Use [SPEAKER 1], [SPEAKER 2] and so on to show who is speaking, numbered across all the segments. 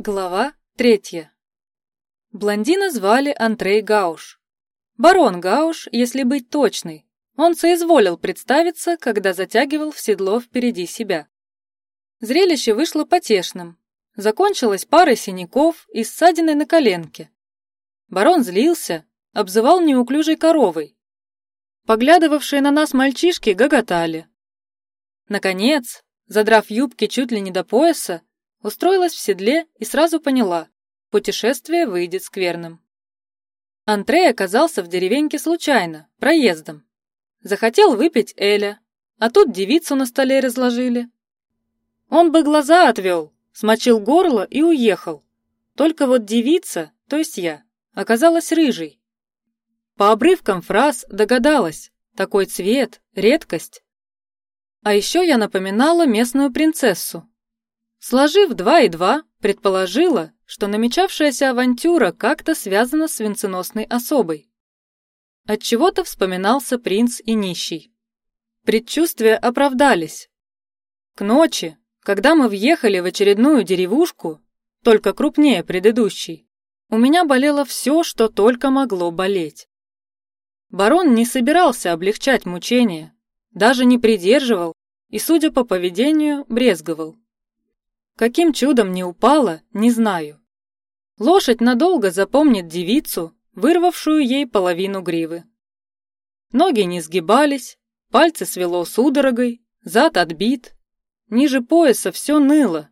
[SPEAKER 1] Глава третья. Блондина звали Андрей Гауш. Барон Гауш, если быть точной. Он соизволил представиться, когда затягивал в седло впереди себя. Зрелище вышло потешным. Закончилось парой синяков и ссадиной на коленке. Барон злился, обзывал неуклюжей коровой. Поглядывавшие на нас мальчишки гоготали. Наконец, задрав юбки чуть ли не до пояса, Устроилась в седле и сразу поняла, путешествие выйдет скверным. Андрей оказался в деревеньке случайно, проездом. Захотел выпить Эля, а тут девицу на столе разложили. Он бы глаза отвел, смочил горло и уехал. Только вот девица, то есть я, оказалась рыжей. По обрывкам фраз догадалась, такой цвет, редкость. А еще я напоминала местную принцессу, Сложив два и два, предположила, что намечавшаяся авантюра как-то связана с венценосной особой. От чего то вспоминался принц и нищий. Предчувствия оправдались. К ночи, когда мы въехали в очередную деревушку, только крупнее предыдущей, у меня болело все, что только могло болеть. Барон не собирался облегчать мучения, даже не придерживал и, судя по поведению, брезговал. Каким чудом не упала, не знаю. Лошадь надолго запомнит девицу, вырвавшую ей половину гривы. Ноги не сгибались, пальцы свело судорогой, зад отбит, ниже пояса все ныло.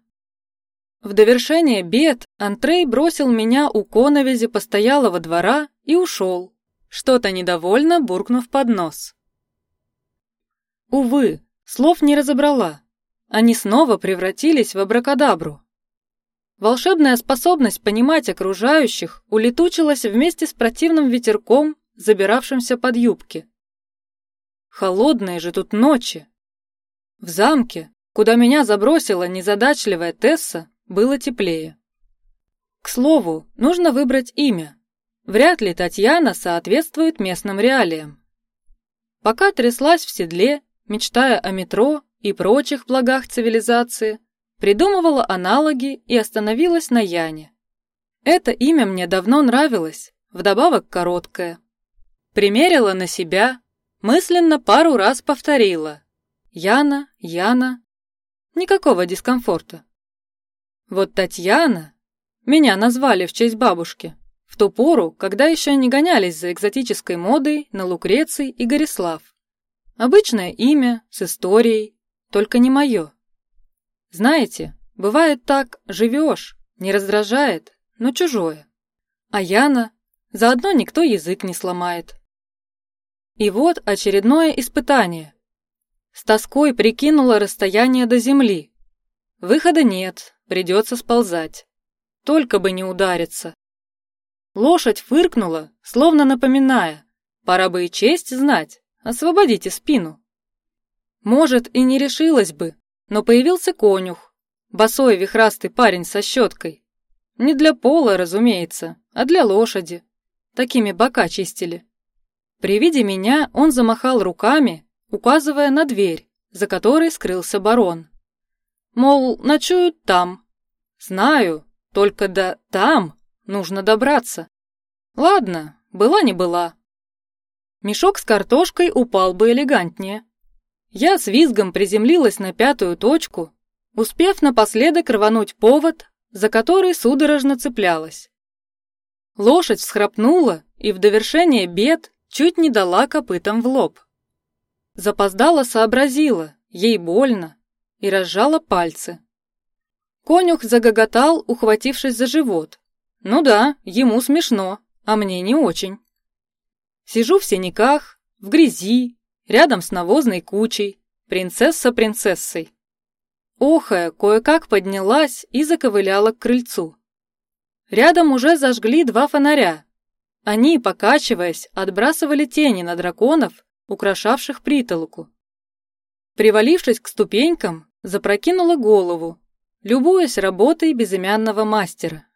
[SPEAKER 1] В довершение бед Антрей бросил меня у коновизи постоялого двора и ушел, что-то недовольно буркнув под нос. Увы, слов не разобрала. Они снова превратились в абракадабру. Волшебная способность понимать окружающих улетучилась вместе с противным ветерком, забиравшимся под юбки. Холодные же тут ночи. В замке, куда меня забросила незадачливая Тесса, было теплее. К слову, нужно выбрать имя. Вряд ли Татьяна соответствует местным реалиям. Пока тряслась в седле, мечтая о метро, и прочих благах цивилизации, придумывала аналоги и остановилась на Яне. Это имя мне давно нравилось, вдобавок короткое. Примерила на себя, мысленно пару раз повторила. Яна, Яна. Никакого дискомфорта. Вот Татьяна, меня назвали в честь бабушки, в ту пору, когда еще не гонялись за экзотической модой на Лукреций и Горислав. Обычное имя, с историей, только не мое. Знаете, бывает так, живешь, не раздражает, но чужое. А Яна, заодно никто язык не сломает. И вот очередное испытание. С тоской прикинула расстояние до земли. Выхода нет, придется сползать. Только бы не удариться. Лошадь фыркнула, словно напоминая, пора бы и честь знать, освободите спину. Может, и не решилась бы, но появился конюх, босой вихрастый парень со щеткой. Не для пола, разумеется, а для лошади. Такими бока чистили. При виде меня он замахал руками, указывая на дверь, за которой скрылся барон. Мол, ночуют там. Знаю, только до там нужно добраться. Ладно, была не была. Мешок с картошкой упал бы элегантнее. Я с визгом приземлилась на пятую точку, успев напоследок рвануть повод, за который судорожно цеплялась. Лошадь всхрапнула и в довершение бед чуть не дала копытом в лоб. Запоздала сообразила, ей больно, и разжала пальцы. Конюх загоготал, ухватившись за живот. Ну да, ему смешно, а мне не очень. Сижу в синяках, в грязи, Рядом с навозной кучей, принцесса принцессой. Охая, кое-как поднялась и заковыляла к крыльцу. Рядом уже зажгли два фонаря. Они, покачиваясь, отбрасывали тени на драконов, украшавших притолоку. Привалившись к ступенькам, запрокинула голову, любуясь работой безымянного мастера.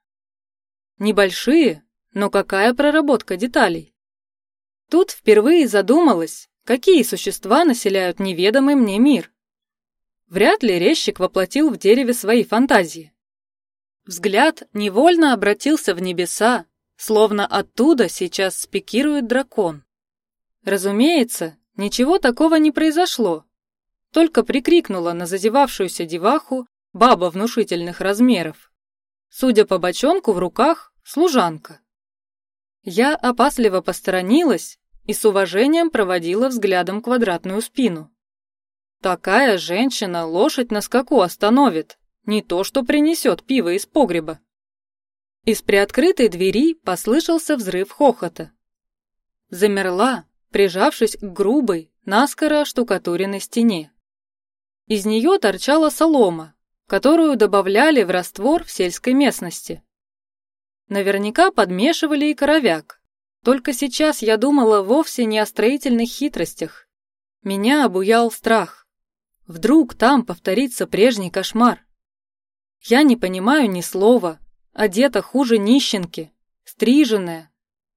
[SPEAKER 1] Небольшие, но какая проработка деталей. Тут впервые задумалась, Какие существа населяют неведомый мне мир? Вряд ли резчик воплотил в дереве свои фантазии. Взгляд невольно обратился в небеса, словно оттуда сейчас спикирует дракон. Разумеется, ничего такого не произошло. Только прикрикнула на зазевавшуюся деваху баба внушительных размеров. Судя по бочонку в руках, служанка. Я опасливо посторонилась и с уважением проводила взглядом квадратную спину. Такая женщина лошадь на скаку остановит, не то что принесет пиво из погреба. Из приоткрытой двери послышался взрыв хохота. Замерла, прижавшись к грубой, наскоро штукатуренной стене. Из нее торчала солома, которую добавляли в раствор в сельской местности. Наверняка подмешивали и коровяк. Только сейчас я думала вовсе не о строительных хитростях. Меня обуял страх. Вдруг там повторится прежний кошмар. Я не понимаю ни слова, одета хуже нищенки, стриженная.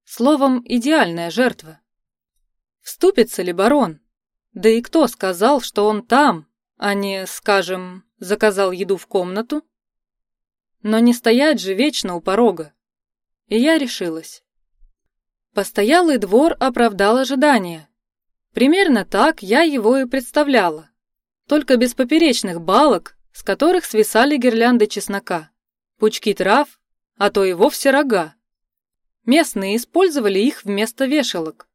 [SPEAKER 1] Словом, идеальная жертва. Вступится ли барон? Да и кто сказал, что он там, а не, скажем, заказал еду в комнату? Но не стоять же вечно у порога и я решилась. Постоялый двор оправдал ожидания. Примерно так я его и представляла. Только без поперечных балок, с которых свисали гирлянды чеснока, пучки трав, а то и вовсе рога. Местные использовали их вместо вешалок.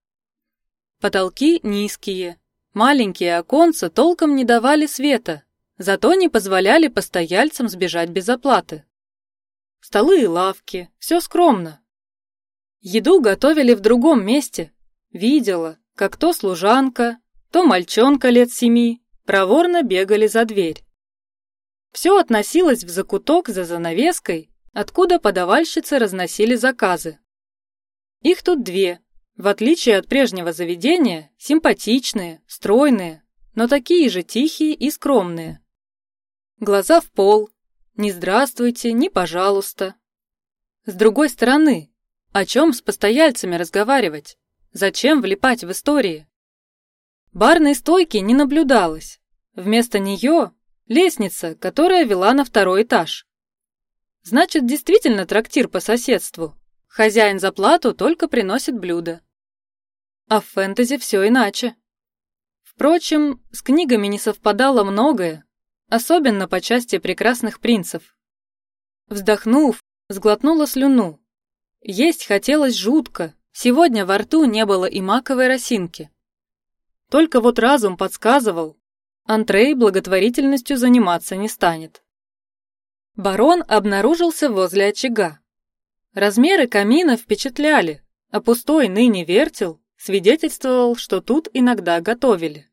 [SPEAKER 1] Потолки низкие, маленькие оконца толком не давали света, зато не позволяли постояльцам сбежать без оплаты. Столы и лавки, все скромно. Еду готовили в другом месте. Видела, как то служанка, то мальчонка лет семи проворно бегали за дверь. Все относилось в закуток за занавеской, откуда подавальщицы разносили заказы. Их тут две, в отличие от прежнего заведения, симпатичные, стройные, но такие же тихие и скромные. Глаза в пол, ни здравствуйте, ни пожалуйста. С другой стороны, о чем с постояльцами разговаривать? Зачем влипать в истории? Барной стойки не наблюдалось. Вместо нее лестница, которая вела на второй этаж. Значит, действительно трактир по соседству. Хозяин за плату только приносит блюда. А в фэнтези все иначе. Впрочем, с книгами не совпадало многое, особенно по части прекрасных принцев. Вздохнув, сглотнула слюну. Есть хотелось жутко, сегодня во рту не было и маковой росинки. Только вот разум подсказывал, Антрей благотворительностью заниматься не станет. Барон обнаружился возле очага. Размеры камина впечатляли, а пустой ныне вертел свидетельствовал, что тут иногда готовили.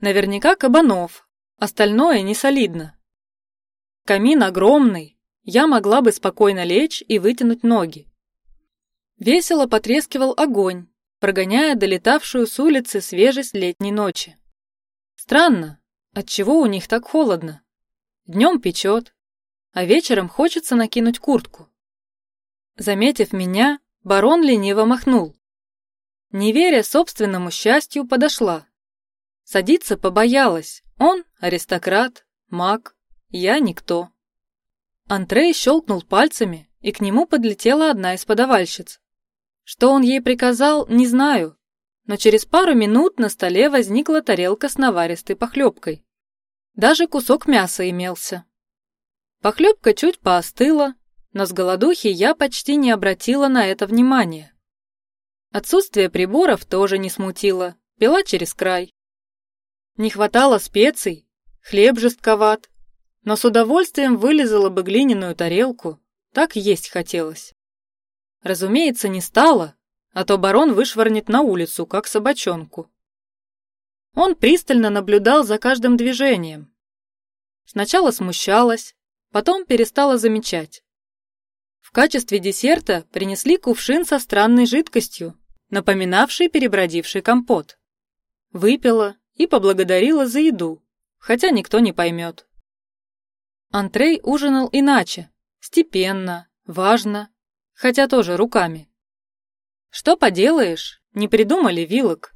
[SPEAKER 1] Наверняка кабанов, Остальное не солидно. Камин огромный, я могла бы спокойно лечь и вытянуть ноги. Весело потрескивал огонь, прогоняя долетавшую с улицы свежесть летней ночи. Странно, отчего у них так холодно? Днем печет, а вечером хочется накинуть куртку. Заметив меня, барон лениво махнул. Не веря собственному счастью, подошла. Садиться побоялась, он аристократ, маг, я никто. Антрей щелкнул пальцами, и к нему подлетела одна из подавальщиц. Что он ей приказал, не знаю, но через пару минут на столе возникла тарелка с наваристой похлебкой. Даже кусок мяса имелся. Похлебка чуть поостыла, но с голодухи я почти не обратила на это внимания. Отсутствие приборов тоже не смутило, пила через край. Не хватало специй, хлеб жестковат, но с удовольствием вылезала бы глиняную тарелку, так есть хотелось. Разумеется, не стало, а то барон вышвырнет на улицу, как собачонку. Он пристально наблюдал за каждым движением. Сначала смущалась, потом перестала замечать. В качестве десерта принесли кувшин со странной жидкостью, напоминавший перебродивший компот. Выпила, и поблагодарила за еду, хотя никто не поймет. Антрей ужинал иначе, степенно, важно, хотя тоже руками. Что поделаешь, не придумали вилок.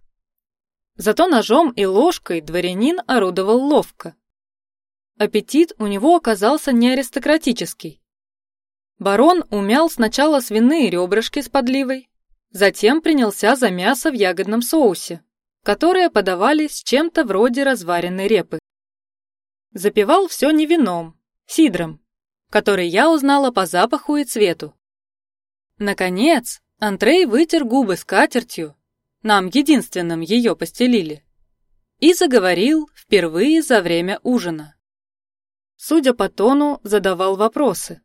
[SPEAKER 1] Зато ножом и ложкой дворянин орудовал ловко. Аппетит у него оказался не аристократический, Барон умял сначала свиные ребрышки с подливой, затем принялся за мясо в ягодном соусе, которое подавали с чем-то вроде разваренной репы. Запивал все не вином, сидром, который я узнала по запаху и цвету. Наконец, Антрей вытер губы скатертью, нам единственным ее постелили, и заговорил впервые за время ужина. Судя по тону, задавал вопросы.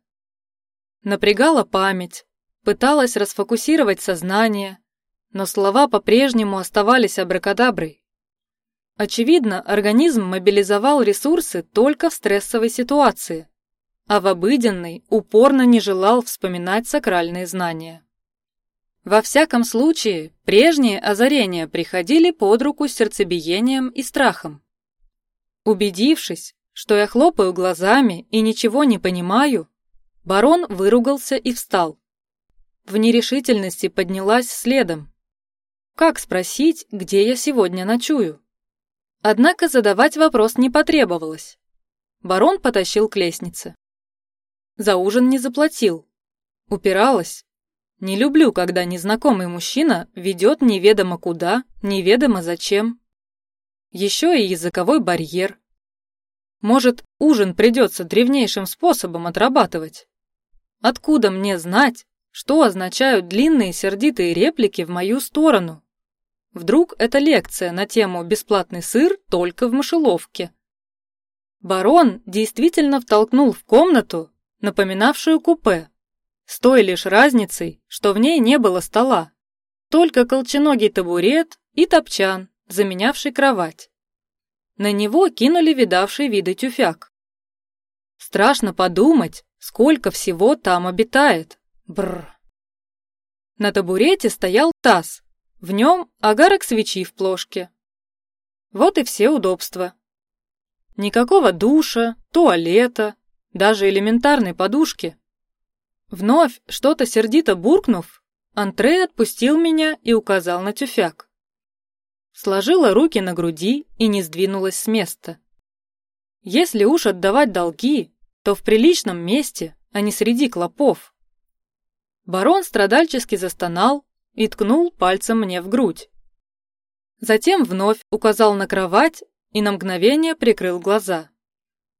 [SPEAKER 1] Напрягала память, пыталась расфокусировать сознание, но слова по-прежнему оставались абракадаброй. Очевидно, организм мобилизовал ресурсы только в стрессовой ситуации, а в обыденной упорно не желал вспоминать сакральные знания. Во всяком случае, прежние озарения приходили под руку с сердцебиением и страхом. Убедившись, что я хлопаю глазами и ничего не понимаю, Барон выругался и встал. В нерешительности поднялась следом. Как спросить, где я сегодня ночую? Однако задавать вопрос не потребовалось. Барон потащил к лестнице. За ужин не заплатил. Упиралась. Не люблю, когда незнакомый мужчина ведет неведомо куда, неведомо зачем. Еще и языковой барьер. Может, ужин придется древнейшим способом отрабатывать? Откуда мне знать, что означают длинные сердитые реплики в мою сторону? Вдруг это лекция на тему «бесплатный сыр только в мышеловке». Барон действительно втолкнул в комнату, напоминавшую купе, с той лишь разницей, что в ней не было стола, только колченогий табурет и топчан, заменявший кровать. На него кинули видавший виды тюфяк. Страшно подумать, Сколько всего там обитает? Бррр. На табурете стоял таз. В нем агарок свечи в плошке. Вот и все удобства. Никакого душа, туалета, даже элементарной подушки. Вновь, что-то сердито буркнув, Антрей отпустил меня и указал на тюфяк. Сложила руки на груди и не сдвинулась с места. Если уж отдавать долги, то в приличном месте, а не среди клопов. Барон страдальчески застонал и ткнул пальцем мне в грудь. Затем вновь указал на кровать и на мгновение прикрыл глаза.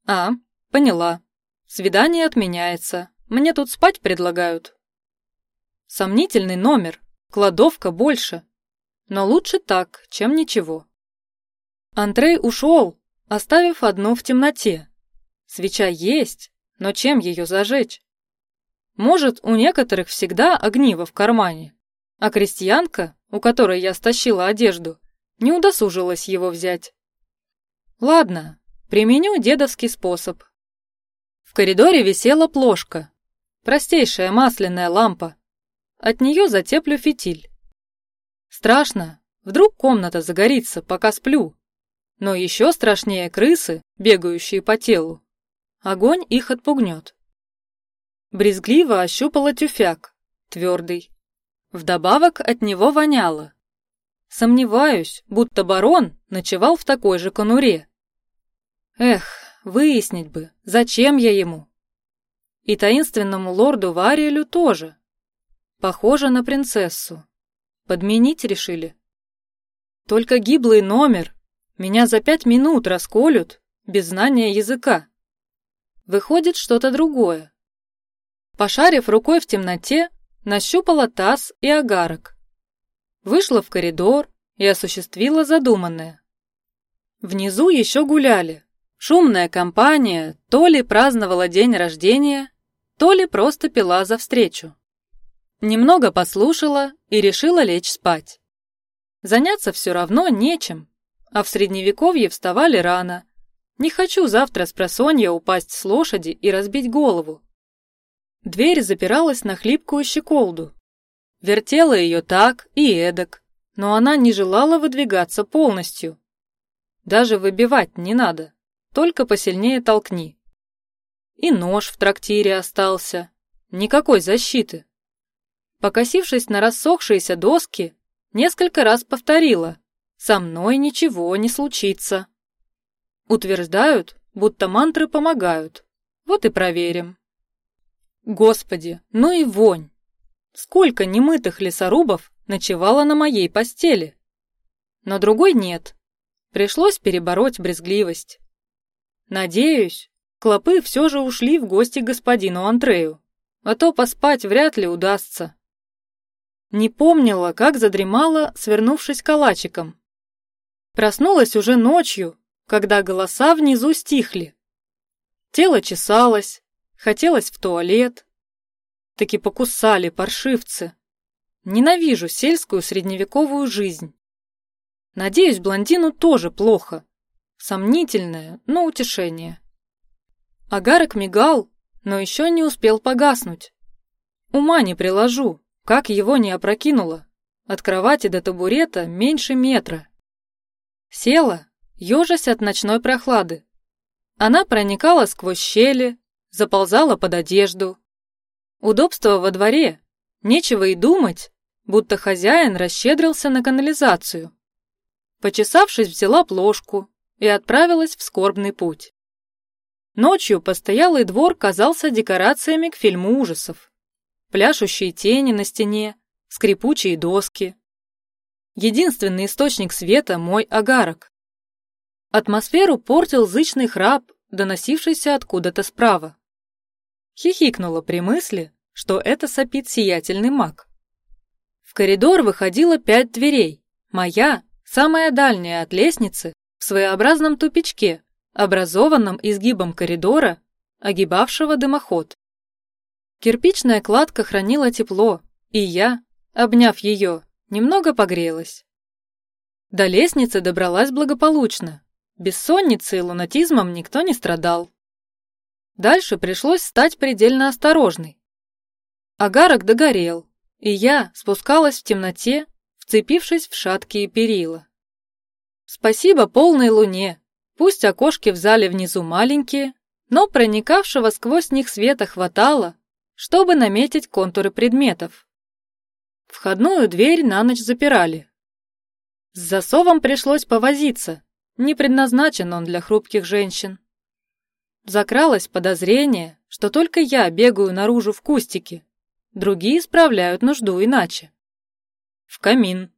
[SPEAKER 1] «А, поняла. Свидание отменяется. Мне тут спать предлагают». Сомнительный номер, кладовка больше. Но лучше так, чем ничего. Андрей ушел, оставив одну в темноте, Свеча есть, но чем ее зажечь? Может, у некоторых всегда огниво в кармане, а крестьянка, у которой я стащила одежду, не удосужилась его взять. Ладно, применю дедовский способ. В коридоре висела плошка, простейшая масляная лампа. От нее затеплю фитиль. Страшно, вдруг комната загорится, пока сплю. Но еще страшнее крысы, бегающие по телу. Огонь их отпугнет. Брезгливо ощупала тюфяк, твердый. Вдобавок от него воняло. Сомневаюсь, будто барон ночевал в такой же конуре. Эх, выяснить бы, зачем я ему. И таинственному лорду Вариэлю тоже. Похоже на принцессу. Подменить решили. Только гиблый номер. Меня за пять минут расколют, без знания языка. Выходит что-то другое. Пошарив рукой в темноте, нащупала таз и агарок. Вышла в коридор и осуществила задуманное. Внизу еще гуляли. Шумная компания то ли праздновала день рождения, то ли просто пила за встречу. Немного послушала и решила лечь спать. Заняться все равно нечем, а в средневековье вставали рано, не хочу завтра с просонья упасть с лошади и разбить голову. Дверь запиралась на хлипкую щеколду. Вертела ее так и эдак, но она не желала выдвигаться полностью. Даже выбивать не надо, только посильнее толкни. И нож в трактире остался, никакой защиты. Покосившись на рассохшиеся доски, несколько раз повторила «Со мной ничего не случится». Утверждают, будто мантры помогают. Вот и проверим. Господи, ну и вонь! Сколько немытых лесорубов ночевало на моей постели? Но другой нет. Пришлось перебороть брезгливость. Надеюсь, клопы все же ушли в гости к господину Андрею, а то поспать вряд ли удастся. Не помнила, как задремала, свернувшись калачиком. Проснулась уже ночью, когда голоса внизу стихли. Тело чесалось, хотелось в туалет. Таки покусали паршивцы. Ненавижу сельскую средневековую жизнь. Надеюсь, блондину тоже плохо. Сомнительное, но утешение. Агарок мигал, но еще не успел погаснуть. Ума не приложу, как его не опрокинуло. От кровати до табурета меньше метра. Села, ежась от ночной прохлады. Она проникала сквозь щели, заползала под одежду. Удобство во дворе, нечего и думать, будто хозяин расщедрился на канализацию. Почесавшись, взяла плошку и отправилась в скорбный путь. Ночью постоялый двор казался декорациями к фильму ужасов. Пляшущие тени на стене, скрипучие доски. Единственный источник света – мой агарок. Атмосферу портил зычный храп, доносившийся откуда-то справа. Хихикнула при мысли, что это сопит сиятельный маг. В коридор выходило пять дверей. Моя, самая дальняя от лестницы, в своеобразном тупичке, образованном изгибом коридора, огибавшего дымоход. Кирпичная кладка хранила тепло, и я, обняв ее, немного погрелась. До лестницы добралась благополучно. Бессонницей и лунатизмом никто не страдал. Дальше пришлось стать предельно осторожной. Агарок догорел, и я спускалась в темноте, вцепившись в шаткие перила. Спасибо полной луне, пусть окошки в зале внизу маленькие, но проникавшего сквозь них света хватало, чтобы наметить контуры предметов. Входную дверь на ночь запирали. С засовом пришлось повозиться, не предназначен он для хрупких женщин. Закралось подозрение, что только я бегаю наружу в кустике, другие справляют нужду иначе. В камин.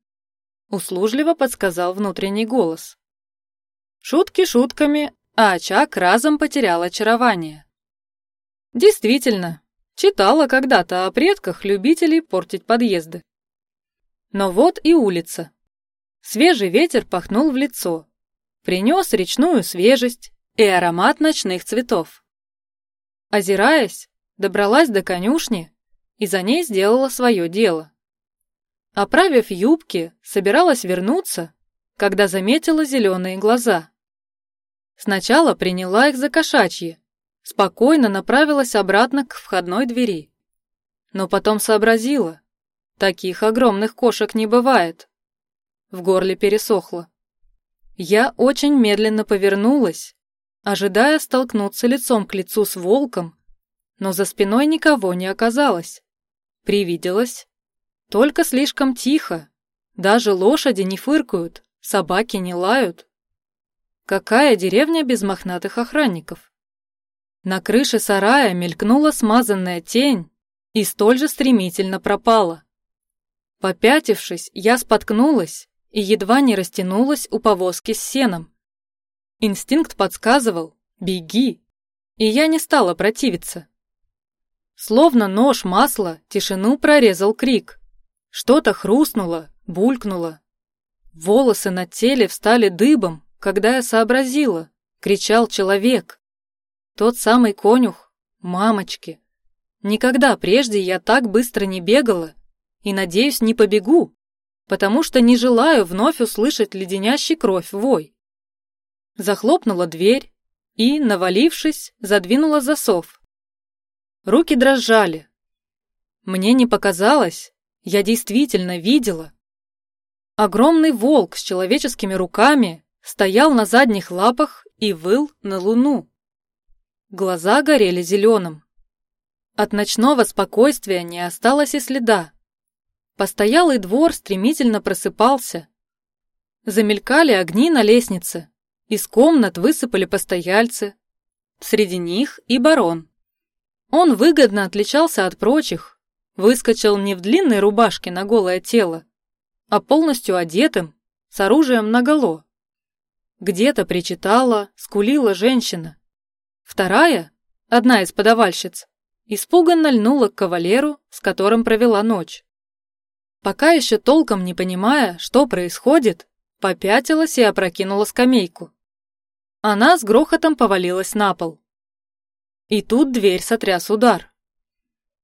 [SPEAKER 1] Услужливо подсказал внутренний голос. Шутки шутками, а очаг разом потерял очарование. Действительно, читала когда-то о предках любителей портить подъезды. Но вот и улица. Свежий ветер пахнул в лицо, принес речную свежесть, и аромат ночных цветов. Озираясь, добралась до конюшни и за ней сделала свое дело. Оправив юбки, собиралась вернуться, когда заметила зеленые глаза. Сначала приняла их за кошачьи, спокойно направилась обратно к входной двери. Но потом сообразила, таких огромных кошек не бывает. В горле пересохло. Я очень медленно повернулась ожидая столкнуться лицом к лицу с волком, но за спиной никого не оказалось. Привиделось. Только слишком тихо. Даже лошади не фыркают, собаки не лают. Какая деревня без мохнатых охранников? На крыше сарая мелькнула смазанная тень и столь же стремительно пропала. Попятившись, я споткнулась и едва не растянулась у повозки с сеном. Инстинкт подсказывал «беги», и я не стала противиться. Словно нож масла, тишину прорезал крик. Что-то хрустнуло, булькнуло. Волосы на теле встали дыбом, когда я сообразила. Кричал человек. Тот самый конюх, мамочки. Никогда прежде я так быстро не бегала и, надеюсь, не побегу, потому что не желаю вновь услышать леденящий кровь вой захлопнула дверь и, навалившись, задвинула засов. Руки дрожали. Мне не показалось, я действительно видела. Огромный волк с человеческими руками стоял на задних лапах и выл на луну. Глаза горели зеленым. От ночного спокойствия не осталось и следа. Постоялый двор стремительно просыпался. Замелькали огни на лестнице. Из комнат высыпали постояльцы. Среди них и барон. Он выгодно отличался от прочих, выскочил не в длинной рубашке на голое тело, а полностью одетым, с оружием наголо. Где-то причитала, скулила женщина. Вторая, одна из подавальщиц, испуганно льнула к кавалеру, с которым провела ночь. Пока еще толком не понимая, что происходит, попятилась и опрокинула скамейку. Она с грохотом повалилась на пол. И тут дверь сотряс удар.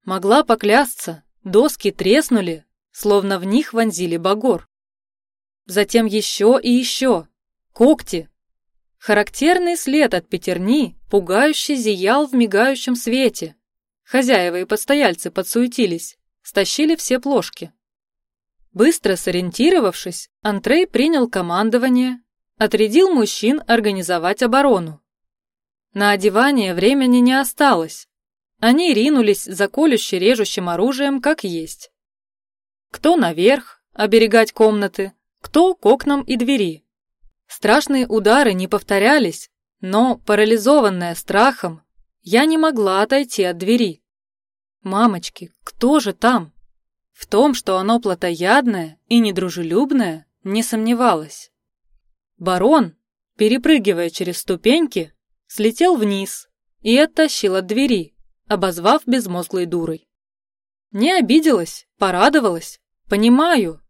[SPEAKER 1] Могла поклясться, доски треснули, словно в них вонзили багор. Затем еще и еще. Когти. Характерный след от пятерни, пугающе зиял в мигающем свете. Хозяева и постояльцы подсуетились, стащили все плошки. Быстро сориентировавшись, Антрей принял командование, отрядил мужчин организовать оборону. На одевание времени не осталось. Они ринулись за колюще-режущим оружием как есть. Кто наверх, оберегать комнаты, кто к окнам и двери. Страшные удары не повторялись, но, парализованная страхом, я не могла отойти от двери. Мамочки, кто же там? В том, что оно плотоядное и недружелюбное, не сомневалась. Барон, перепрыгивая через ступеньки, слетел вниз и оттащил от двери, обозвав безмозглой дурой. Не обиделась, порадовалась. Понимаю.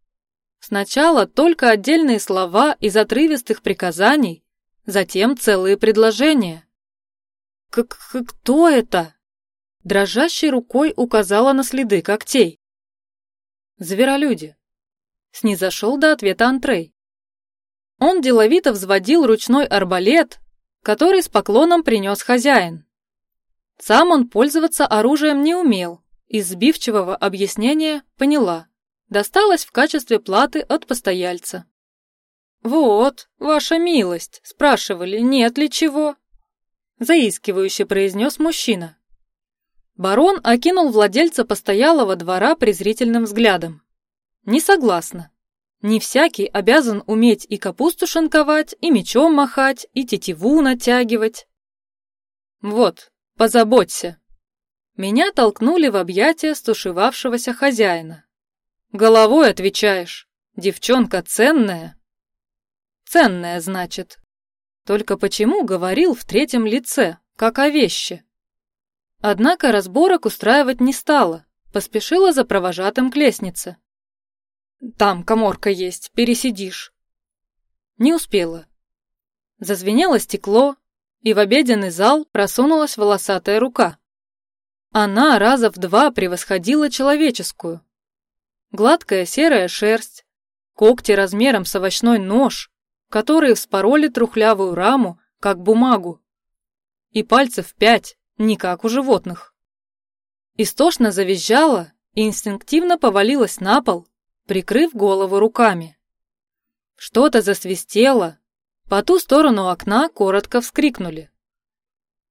[SPEAKER 1] Сначала только отдельные слова из отрывистых приказаний, затем целые предложения. К «Кто это?» Дрожащей рукой указала на следы когтей. «Зверолюди». Снизошел до ответа Антрей. Он деловито взводил ручной арбалет, который с поклоном принес хозяин. Сам он пользоваться оружием не умел, из сбивчивого объяснения поняла. Досталось в качестве платы от постояльца. «Вот, ваша милость, спрашивали, нет ли чего?» Заискивающе произнес мужчина. Барон окинул владельца постоялого двора презрительным взглядом. «Не согласна. Не всякий обязан уметь и капусту шинковать, и мечом махать, и тетиву натягивать. Вот, позаботься. Меня толкнули в объятия стушевавшегося хозяина. Головой отвечаешь, девчонка ценная. Ценная, значит. Только почему говорил в третьем лице, как о вещи? Однако разборок устраивать не стала, поспешила за провожатым к лестнице. Там коморка есть, пересидишь. Не успела. Зазвенело стекло, и в обеденный зал просунулась волосатая рука. Она раза в два превосходила человеческую. Гладкая серая шерсть, когти размером с овощной нож, которые вспороли трухлявую раму, как бумагу. И пальцев пять, не как у животных. Истошно завизжала и инстинктивно повалилась на пол, прикрыв голову руками. Что-то засвистело, по ту сторону окна коротко вскрикнули.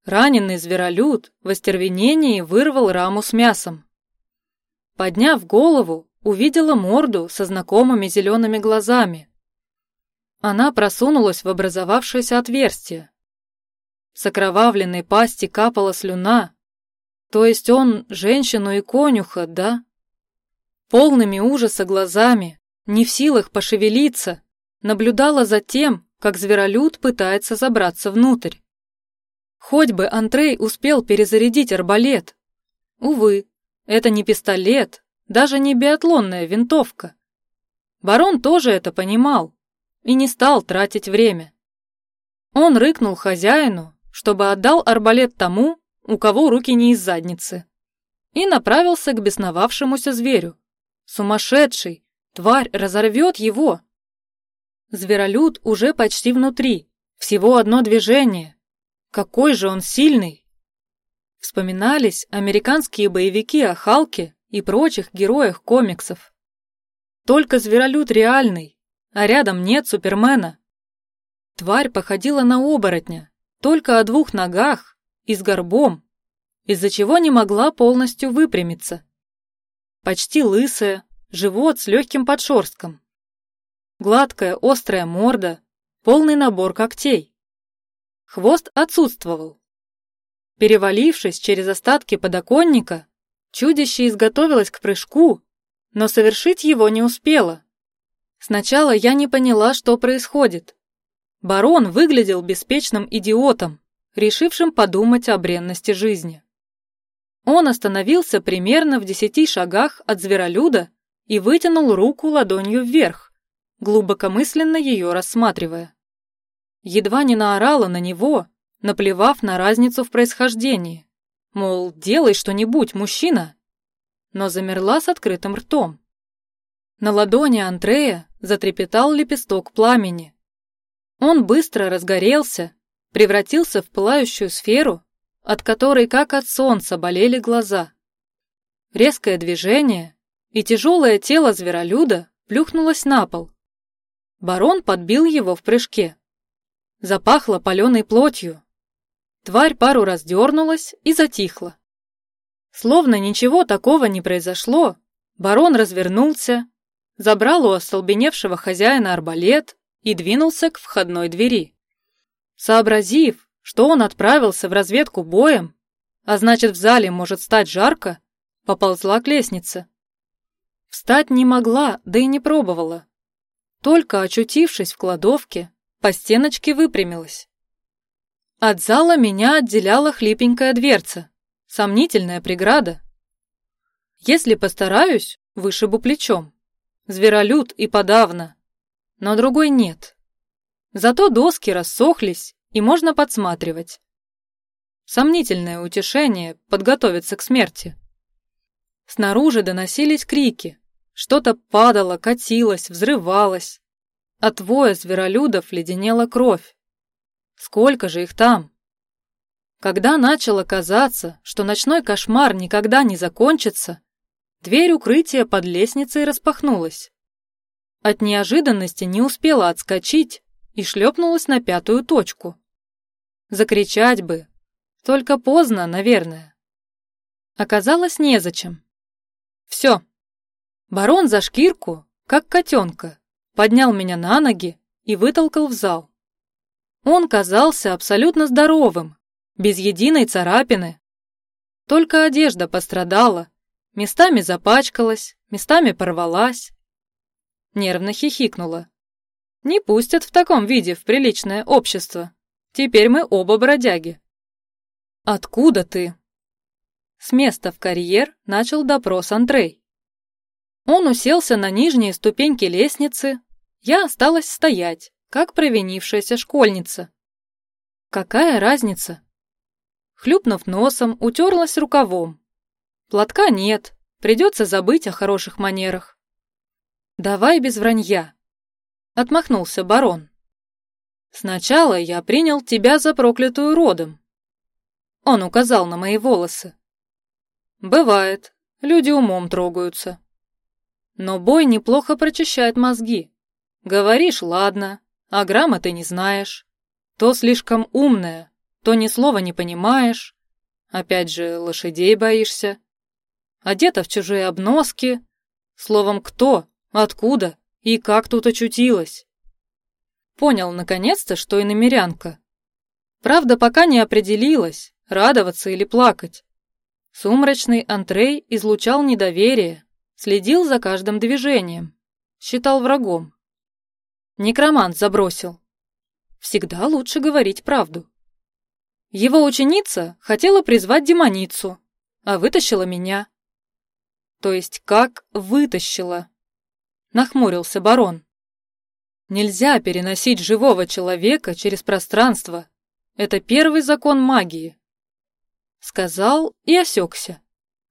[SPEAKER 1] Раненый зверолюд в остервенении вырвал раму с мясом. Подняв голову, увидела морду со знакомыми зелеными глазами. Она просунулась в образовавшееся отверстие. С окровавленной пасти капала слюна. То есть он женщину и конюха, да? Полными ужаса глазами, не в силах пошевелиться, наблюдала за тем, как зверолюд пытается забраться внутрь. Хоть бы Антрей успел перезарядить арбалет. Увы, это не пистолет, даже не биатлонная винтовка. Барон тоже это понимал и не стал тратить время. Он рыкнул хозяину, чтобы отдал арбалет тому, у кого руки не из задницы, и направился к бесновавшемуся зверю. Сумасшедший! Тварь разорвет его! Зверолюд уже почти внутри. Всего одно движение. Какой же он сильный! Вспоминались американские боевики о Халке и прочих героях комиксов. Только зверолюд реальный, а рядом нет Супермена. Тварь походила на оборотня, только о двух ногах и с горбом, из-за чего не могла полностью выпрямиться почти лысая, живот с легким подшерстком. Гладкая, острая морда, полный набор когтей. Хвост отсутствовал. Перевалившись через остатки подоконника, чудище изготовилось к прыжку, но совершить его не успело. Сначала я не поняла, что происходит. Барон выглядел беспечным идиотом, решившим подумать о бренности жизни. Он остановился примерно в десяти шагах от зверолюда и вытянул руку ладонью вверх, глубокомысленно ее рассматривая. Едва не наорала на него, наплевав на разницу в происхождении. Мол, делай что-нибудь, мужчина. Но замерла с открытым ртом. На ладони Андрея затрепетал лепесток пламени. Он быстро разгорелся, превратился в пылающую сферу, от которой, как от солнца, болели глаза. Резкое движение, и тяжелое тело зверолюда плюхнулось на пол. Барон подбил его в прыжке. Запахло паленой плотью. Тварь пару раз дернулась и затихла. Словно ничего такого не произошло, барон развернулся, забрал у остолбеневшего хозяина арбалет и двинулся к входной двери. Сообразив, что он отправился в разведку боем, а значит в зале может стать жарко, поползла к лестнице. Встать не могла, да и не пробовала. Только очутившись в кладовке, по стеночке выпрямилась. От зала меня отделяла хлипенькая дверца, сомнительная преграда. Если постараюсь, вышибу плечом. Зверолюд и подавно. Но другой нет. Зато доски рассохлись, и можно подсматривать. Сомнительное утешение подготовиться к смерти. Снаружи доносились крики. Что-то падало, катилось, взрывалось. От воя зверолюдов леденела кровь. Сколько же их там? Когда начало казаться, что ночной кошмар никогда не закончится, дверь укрытия под лестницей распахнулась. От неожиданности не успела отскочить и шлепнулась на пятую точку. Закричать бы. Только поздно, наверное. Оказалось, незачем. Все. Барон за шкирку, как котенка, поднял меня на ноги и вытолкал в зал. Он казался абсолютно здоровым, без единой царапины. Только одежда пострадала, местами запачкалась, местами порвалась. Нервно хихикнула. Не пустят в таком виде в приличное общество. Теперь мы оба бродяги. Откуда ты? С места в карьер начал допрос Андрей. Он уселся на нижние ступеньки лестницы, я осталась стоять, как провинившаяся школьница. Какая разница? Хлюпнув носом, утерлась рукавом. Платка нет, придется забыть о хороших манерах. Давай без вранья. Отмахнулся барон. Сначала я принял тебя за проклятую родом. Он указал на мои волосы. Бывает, люди умом трогаются. Но бой неплохо прочищает мозги. Говоришь, ладно, а грамоты не знаешь. То слишком умная, то ни слова не понимаешь. Опять же, лошадей боишься. Одета в чужие обноски. Словом, кто, откуда и как тут очутилась. Понял наконец-то, что и намерянка. Правда, пока не определилась, радоваться или плакать. Сумрачный Антрей излучал недоверие, следил за каждым движением, считал врагом. Некромант забросил. Всегда лучше говорить правду. Его ученица хотела призвать демоницу, а вытащила меня. То есть как вытащила? Нахмурился барон. Нельзя переносить живого человека через пространство. Это первый закон магии. Сказал и осекся.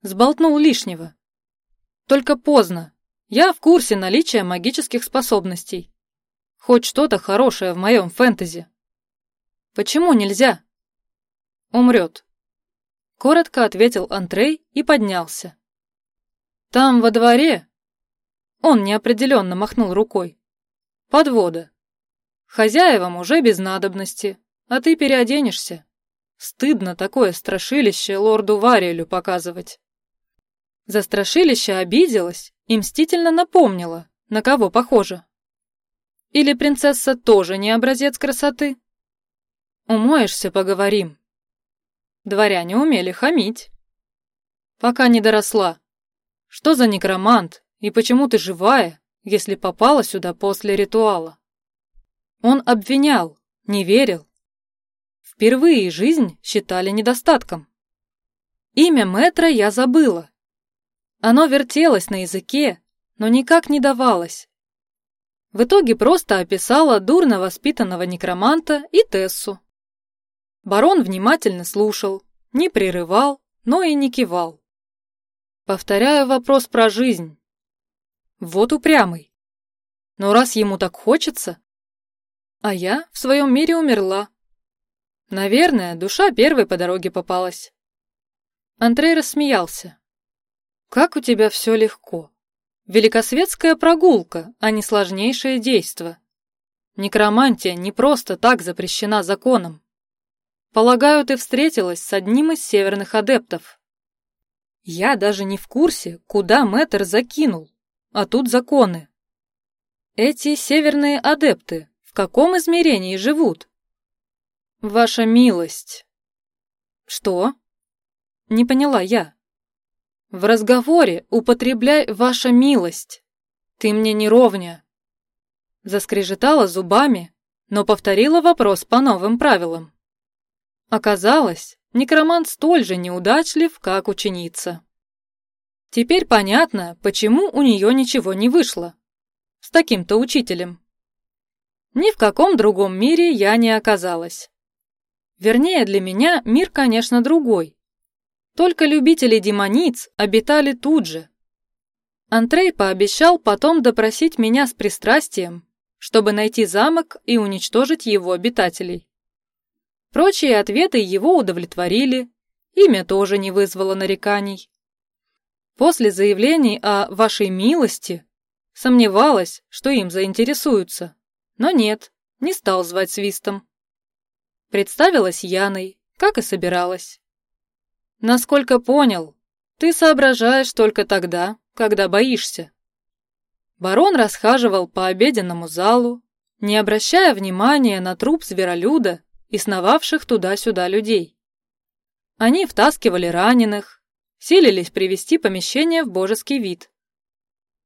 [SPEAKER 1] Сболтнул лишнего. Только поздно. Я в курсе наличия магических способностей. Хоть что-то хорошее в моем фэнтези. Почему нельзя? Умрет. Коротко ответил Антрей и поднялся. Там во дворе... Он неопределенно махнул рукой. Подвода. Хозяевам уже без надобности, а ты переоденешься. Стыдно такое страшилище лорду Вариэлю показывать. За страшилище обиделась и мстительно напомнила, на кого похоже. Или принцесса тоже не образец красоты? Умоешься, поговорим. Дворяне умели хамить. Пока не доросла. Что за некромант и почему ты живая, если попала сюда после ритуала? Он обвинял, не верил. Впервые жизнь считали недостатком. Имя Мэтра я забыла. Оно вертелось на языке, но никак не давалось. В итоге просто описала дурно воспитанного некроманта и Тессу. Барон внимательно слушал, не прерывал, но и не кивал. Повторяю вопрос про жизнь. Вот упрямый. Но раз ему так хочется... А я в своем мире умерла. Наверное, душа первой по дороге попалась. Андрей рассмеялся. «Как у тебя все легко. Великосветская прогулка, а не сложнейшее действо. Некромантия не просто так запрещена законом. Полагаю, ты встретилась с одним из северных адептов. Я даже не в курсе, куда мэтр закинул, а тут законы. Эти северные адепты в каком измерении живут? Ваша милость. Что? Не поняла я. В разговоре употребляй ваша милость. Ты мне не ровня. Заскрежетала зубами, но повторила вопрос по новым правилам. Оказалось, некромант столь же неудачлив, как ученица. Теперь понятно, почему у нее ничего не вышло. С таким-то учителем. Ни в каком другом мире я не оказалась. Вернее, для меня мир, конечно, другой. Только любители демониц обитали тут же. Антрей пообещал потом допросить меня с пристрастием, чтобы найти замок и уничтожить его обитателей. Прочие ответы его удовлетворили, имя тоже не вызвало нареканий. После заявлений о вашей милости сомневалась, что им заинтересуются, но нет, не стал звать свистом. Представилась Яной, как и собиралась. Насколько понял, ты соображаешь только тогда, когда боишься. Барон расхаживал по обеденному залу, не обращая внимания на труп зверолюда и сновавших туда-сюда людей. Они втаскивали раненых, силились привести помещение в божеский вид.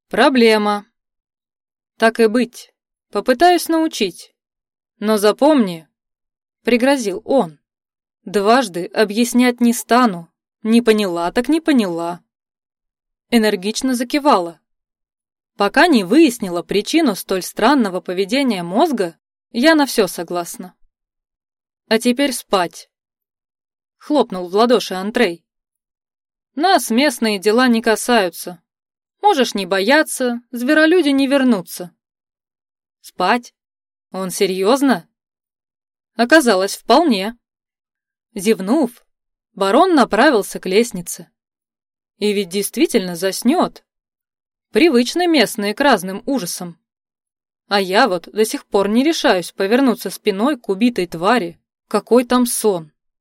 [SPEAKER 1] Проблема. Так и быть, попытаюсь научить. Но запомни, пригрозил он. Дважды объяснять не стану. Не поняла, так не поняла. Энергично закивала. Пока не выяснила причину столь странного поведения мозга, я на все согласна. А теперь спать. Хлопнул в ладоши Андрей. Нас местные дела не касаются. Можешь не бояться, зверолюди не вернутся. Спать? Он серьезно? Оказалось, вполне. Зевнув, барон направился к лестнице. И ведь действительно заснет. Привычны местные к разным ужасам. А я вот до сих пор не решаюсь повернуться спиной к убитой твари, какой там сон?